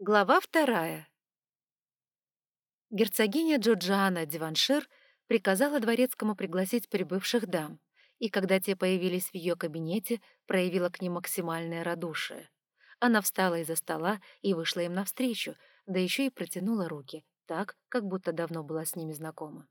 Глава вторая. Герцогиня Джорджиана Диваншир приказала дворецкому пригласить прибывших дам, и когда те появились в ее кабинете, проявила к ним максимальное радушие. Она встала из-за стола и вышла им навстречу, да еще и протянула руки, так, как будто давно была с ними знакома.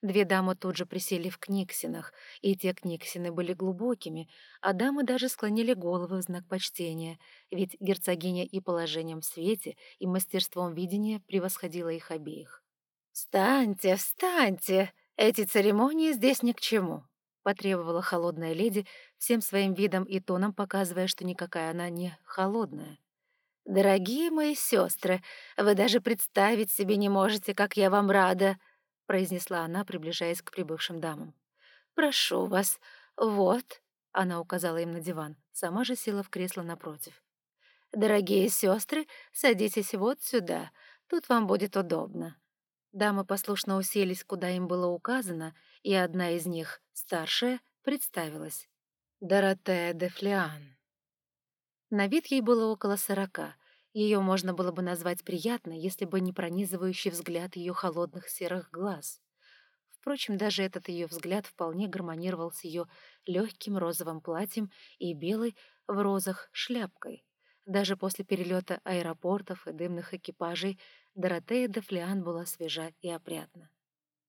Две дамы тут же присели в книгсинах, и те книгсины были глубокими, а дамы даже склонили головы в знак почтения, ведь герцогиня и положением в свете, и мастерством видения превосходила их обеих. «Встаньте, встаньте! Эти церемонии здесь ни к чему!» — потребовала холодная леди, всем своим видом и тоном показывая, что никакая она не холодная. «Дорогие мои сестры, вы даже представить себе не можете, как я вам рада!» Произнесла она, приближаясь к прибывшим дамам. «Прошу вас, вот», — она указала им на диван, сама же села в кресло напротив. «Дорогие сестры, садитесь вот сюда, тут вам будет удобно». Дамы послушно уселись, куда им было указано, и одна из них, старшая, представилась. Доротея де Флиан. На вид ей было около сорока — ее можно было бы назвать приятной, если бы не пронизывающий взгляд ее холодных серых глаз. Впрочем, даже этот ее взгляд вполне гармонировал с ее легким розовым платьем и белой в розах шляпкой. Даже после перелета аэропортов и дымных экипажей Доротея де Флиан была свежа и опрятна.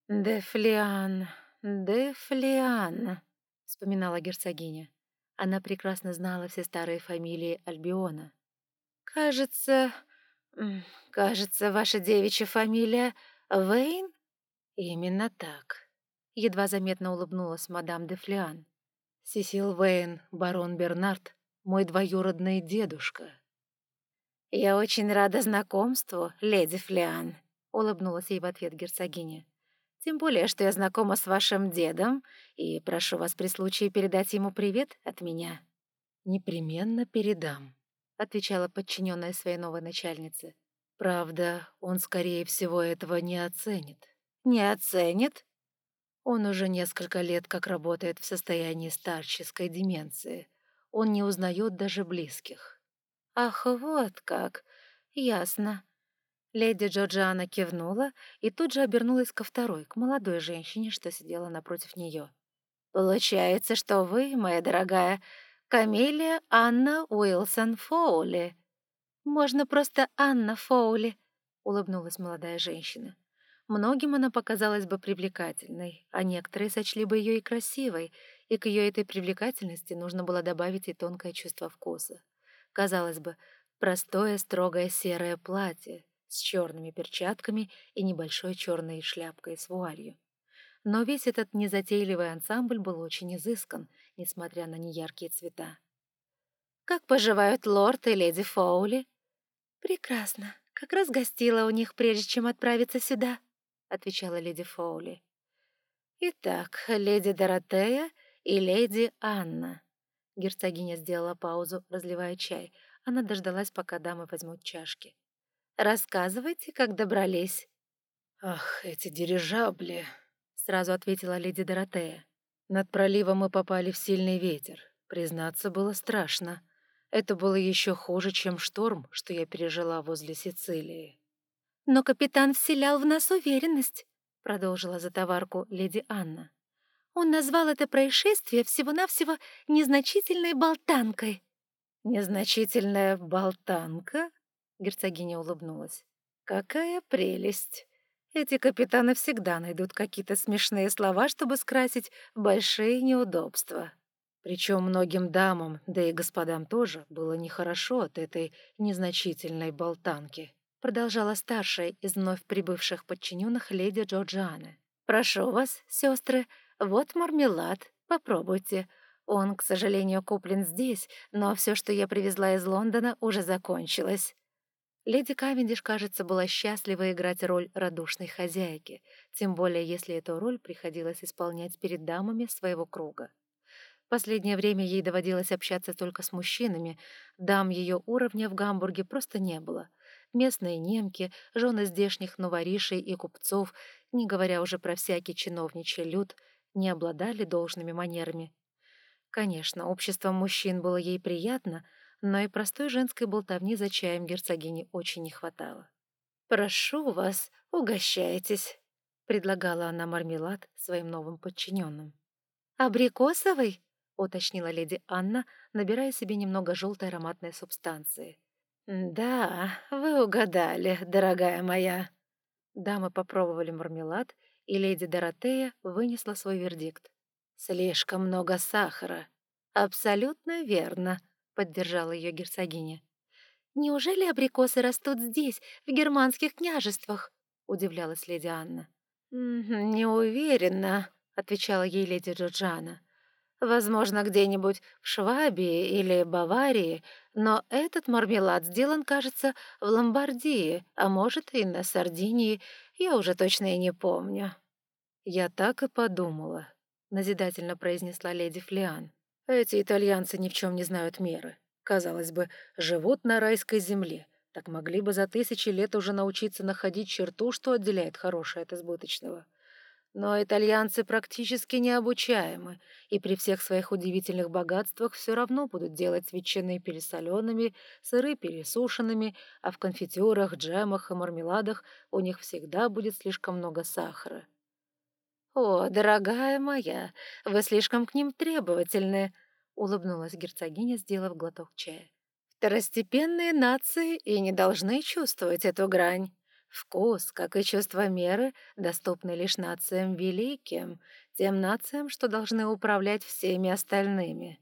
«Де Флиан, де Флиан», — вспоминала герцогиня. Она прекрасно знала все старые фамилии Альбиона. «Кажется... кажется, ваша девичья фамилия Вейн?» «Именно так», — едва заметно улыбнулась мадам де Флиан. «Сесил Вейн, барон Бернард, мой двоюродный дедушка». «Я очень рада знакомству, леди Флиан», — улыбнулась ей в ответ герцогиня. «Тем более, что я знакома с вашим дедом, и прошу вас при случае передать ему привет от меня». «Непременно передам», отвечала подчиненная своей новой начальнице. Правда, он, скорее всего, этого не оценит. Не оценит? Он уже несколько лет как работает в состоянии старческой деменции. Он не узнает даже близких. Ах, вот как. Ясно. Леди Джорджиана кивнула и тут же обернулась ко второй, к молодой женщине, что сидела напротив нее. «Получается, что вы, моя дорогая, Камелия Анна Уилсон Фоули. Можно просто Анна Фоули, улыбнулась молодая женщина. Многим она показалась бы привлекательной, а некоторые сочли бы ее и красивой, и к ее этой привлекательности нужно было добавить и тонкое чувство вкуса. Казалось бы, простое строгое серое платье с черными перчатками и небольшой черной шляпкой с вуалью но весь этот незатейливый ансамбль был очень изыскан, несмотря на неяркие цвета. «Как поживают лорд и леди Фоули?» «Прекрасно. Как раз гостила у них, прежде чем отправиться сюда», — отвечала леди Фоули. «Итак, леди Доротея и леди Анна». Герцогиня сделала паузу, разливая чай. Она дождалась, пока дамы возьмут чашки. «Рассказывайте, как добрались». «Ах, эти дирижабли!» Сразу ответила леди Доротея. Над проливом мы попали в сильный ветер. Признаться, было страшно. Это было еще хуже, чем шторм, что я пережила возле Сицилии. «Но капитан вселял в нас уверенность», — продолжила затоварку леди Анна. «Он назвал это происшествие всего-навсего незначительной болтанкой». «Незначительная болтанка?» — герцогиня улыбнулась. «Какая прелесть!» Эти капитаны всегда найдут какие-то смешные слова, чтобы скрасить большие неудобства. Причем многим дамам, да и господам тоже, было нехорошо от этой незначительной болтанки. Продолжала старшая из вновь прибывших подчиненных леди Джорджианы. «Прошу вас, сестры, вот мармелад, попробуйте. Он, к сожалению, куплен здесь, но все, что я привезла из Лондона, уже закончилось. Леди Кавендиш, кажется, была счастлива играть роль радушной хозяйки, тем более если эту роль приходилось исполнять перед дамами своего круга. Последнее время ей доводилось общаться только с мужчинами, дам ее уровня в Гамбурге просто не было. Местные немки, жены здешних новоришей и купцов, не говоря уже про всякий чиновничий люд, не обладали должными манерами. Конечно, общество мужчин было ей приятно — но и простой женской болтовни за чаем герцогини очень не хватало. «Прошу вас, угощайтесь», — предлагала она мармелад своим новым подчиненным. «Абрикосовый?» — уточнила леди Анна, набирая себе немного желтой ароматной субстанции. «Да, вы угадали, дорогая моя». Дамы попробовали мармелад, и леди Доротея вынесла свой вердикт. «Слишком много сахара». «Абсолютно верно», — поддержала ее герцогиня. «Неужели абрикосы растут здесь, в германских княжествах?» — удивлялась леди Анна. «Не уверена», — отвечала ей леди Джорджана. «Возможно, где-нибудь в Швабии или Баварии, но этот мармелад сделан, кажется, в Ломбардии, а может, и на Сардинии, я уже точно и не помню». «Я так и подумала», — назидательно произнесла леди Флиан. «Эти итальянцы ни в чем не знают меры. Казалось бы, живут на райской земле, так могли бы за тысячи лет уже научиться находить черту, что отделяет хорошее от избыточного. Но итальянцы практически необучаемы, и при всех своих удивительных богатствах все равно будут делать ветчины пересоленными, сыры пересушенными, а в конфитюрах, джемах и мармеладах у них всегда будет слишком много сахара. «О, дорогая моя, вы слишком к ним требовательны», — улыбнулась герцогиня, сделав глоток чая. «Второстепенные нации и не должны чувствовать эту грань». Вкус, как и чувство меры, доступны лишь нациям великим, тем нациям, что должны управлять всеми остальными.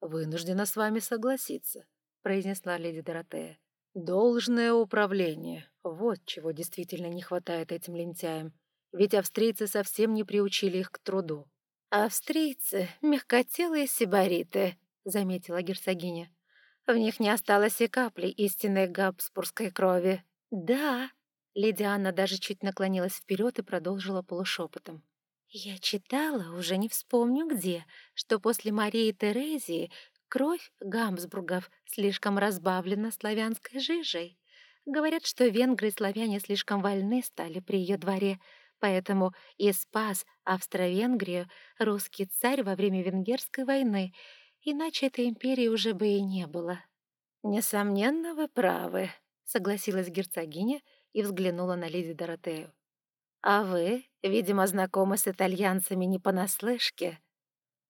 «Вынуждена с вами согласиться», — произнесла леди Доротея. «Должное управление. Вот чего действительно не хватает этим лентяям. Ведь австрийцы совсем не приучили их к труду». «Австрийцы — мягкотелые сибариты», — заметила герцогиня. «В них не осталось и капли истинной габсбургской крови». «Да», Леди Анна даже чуть наклонилась вперед и продолжила полушепотом. «Я читала, уже не вспомню где, что после Марии Терезии кровь Гамсбургов слишком разбавлена славянской жижей. Говорят, что венгры и славяне слишком вольны стали при ее дворе, поэтому и спас Австро-Венгрию русский царь во время Венгерской войны, иначе этой империи уже бы и не было». «Несомненно, вы правы», — согласилась герцогиня, — и взглянула на леди Доротею. «А вы, видимо, знакомы с итальянцами не понаслышке?»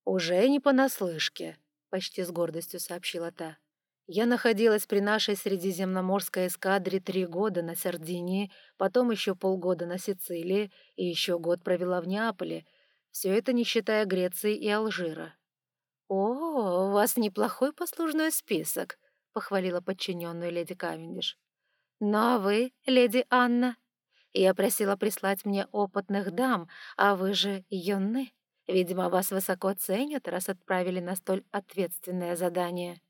«Уже не понаслышке», — почти с гордостью сообщила та. «Я находилась при нашей средиземноморской эскадре три года на Сардинии, потом еще полгода на Сицилии и еще год провела в Неаполе. Все это не считая Греции и Алжира». «О, у вас неплохой послужной список», — похвалила подчиненную леди Кавендиш. «Ну а вы, леди Анна? Я просила прислать мне опытных дам, а вы же юны. Видимо, вас высоко ценят, раз отправили на столь ответственное задание».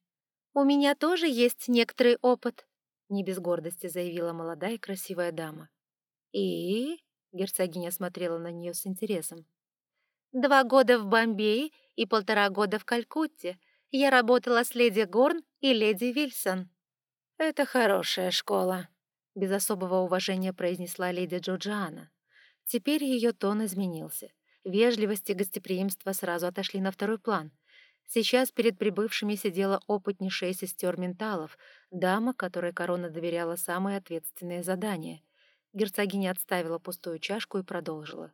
«У меня тоже есть некоторый опыт», — не без гордости заявила молодая и красивая дама. «И?» — герцогиня смотрела на нее с интересом. «Два года в Бомбее и полтора года в Калькутте. Я работала с леди Горн и леди Вильсон». «Это хорошая школа», — без особого уважения произнесла леди Джорджиана. Теперь ее тон изменился. Вежливость и гостеприимство сразу отошли на второй план. Сейчас перед прибывшими сидела опытнейшая сестер менталов, дама, которой корона доверяла самые ответственные задания. Герцогиня отставила пустую чашку и продолжила.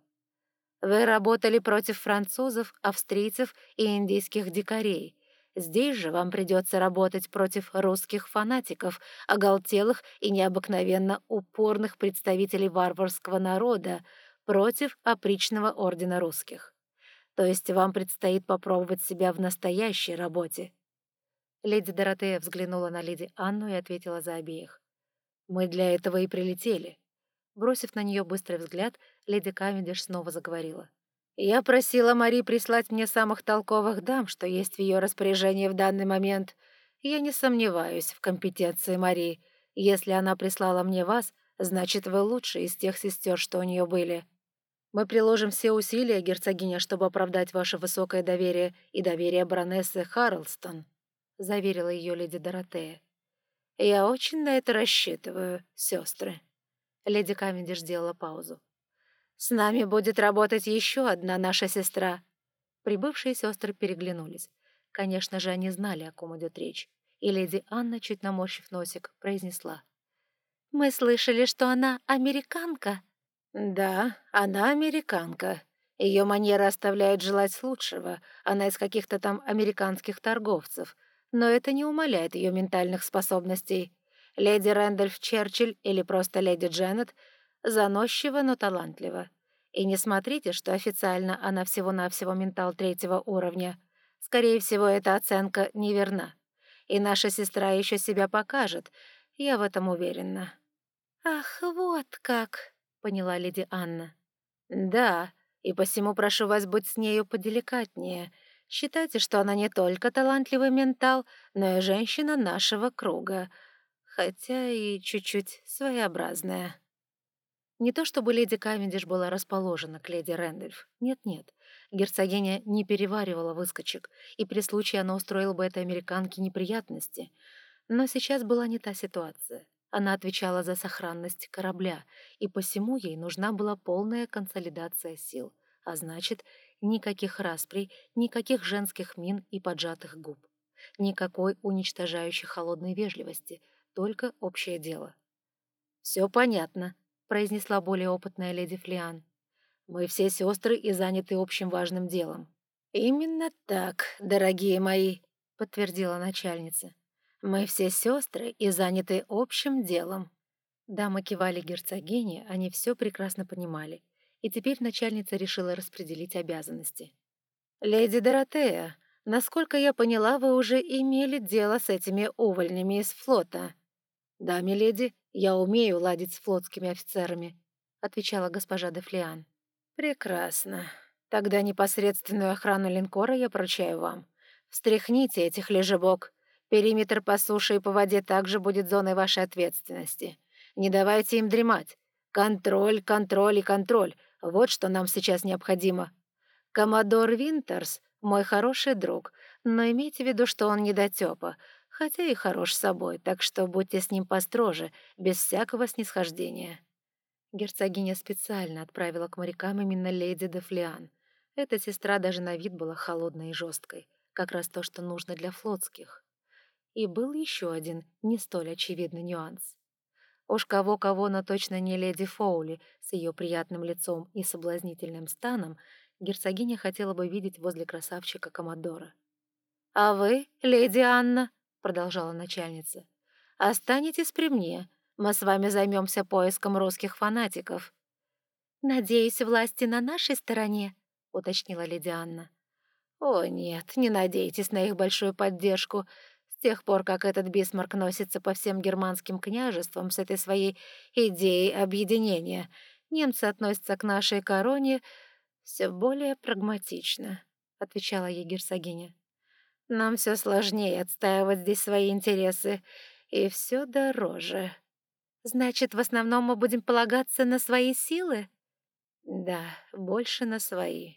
«Вы работали против французов, австрийцев и индийских дикарей. Здесь же вам придется работать против русских фанатиков, оголтелых и необыкновенно упорных представителей варварского народа, против опричного ордена русских. То есть вам предстоит попробовать себя в настоящей работе». Леди Доротея взглянула на леди Анну и ответила за обеих. «Мы для этого и прилетели». Бросив на нее быстрый взгляд, леди Кавендиш снова заговорила. Я просила Мари прислать мне самых толковых дам, что есть в ее распоряжении в данный момент. Я не сомневаюсь в компетенции Мари. Если она прислала мне вас, значит, вы лучшие из тех сестер, что у нее были. Мы приложим все усилия, герцогиня, чтобы оправдать ваше высокое доверие и доверие баронессы Харлстон», — заверила ее леди Доротея. «Я очень на это рассчитываю, сестры». Леди Камендиш сделала паузу. С нами будет работать еще одна наша сестра». Прибывшие сестры переглянулись. Конечно же, они знали, о ком идет речь. и леди Анна, чуть наморщив носик, произнесла. «Мы слышали, что она американка». «Да, она американка. Ее манеры оставляют желать лучшего. Она из каких-то там американских торговцев. Но это не умаляет ее ментальных способностей. Леди Рэндольф Черчилль или просто леди Дженнет заносчива, но талантлива. И не смотрите, что официально она всего-навсего ментал третьего уровня. Скорее всего, эта оценка неверна. И наша сестра еще себя покажет, я в этом уверена». «Ах, вот как!» — поняла леди Анна. «Да, и посему прошу вас быть с нею поделикатнее. Считайте, что она не только талантливый ментал, но и женщина нашего круга, хотя и чуть-чуть своеобразная». Не то чтобы леди Кавендиш была расположена к леди Рэндольф. Нет-нет. Герцогиня не переваривала выскочек, и при случае она устроила бы этой американке неприятности. Но сейчас была не та ситуация. Она отвечала за сохранность корабля, и посему ей нужна была полная консолидация сил, а значит, никаких расприй, никаких женских мин и поджатых губ. Никакой уничтожающей холодной вежливости, только общее дело. «Все понятно», — произнесла более опытная леди Флиан. «Мы все сестры и заняты общим важным делом». «Именно так, дорогие мои», — подтвердила начальница. «Мы все сестры и заняты общим делом». Дамы кивали герцогине, они все прекрасно понимали. И теперь начальница решила распределить обязанности. «Леди Доротея, насколько я поняла, вы уже имели дело с этими увольнями из флота». «Да, миледи, я умею ладить с флотскими офицерами», — отвечала госпожа де Флиан. «Прекрасно. Тогда непосредственную охрану линкора я поручаю вам. Встряхните этих лежебок. Периметр по суше и по воде также будет зоной вашей ответственности. Не давайте им дремать. Контроль, контроль и контроль. Вот что нам сейчас необходимо. Коммодор Винтерс — мой хороший друг, но имейте в виду, что он недотёпа, хотя и хорош собой, так что будьте с ним построже, без всякого снисхождения». Герцогиня специально отправила к морякам именно леди де Флиан. Эта сестра даже на вид была холодной и жесткой, как раз то, что нужно для флотских. И был еще один, не столь очевидный нюанс. Уж кого-кого, но точно не леди Фоули с ее приятным лицом и соблазнительным станом герцогиня хотела бы видеть возле красавчика Комодора. «А вы, леди Анна», — продолжала начальница. «Останетесь при мне. Мы с вами займемся поиском русских фанатиков». «Надеюсь, власти на нашей стороне», — уточнила леди Анна. «О, нет, не надейтесь на их большую поддержку. С тех пор, как этот Бисмарк носится по всем германским княжествам с этой своей идеей объединения, немцы относятся к нашей короне все более прагматично», — отвечала ей герцогиня. Нам все сложнее отстаивать здесь свои интересы, и все дороже. Значит, в основном мы будем полагаться на свои силы? Да, больше на свои.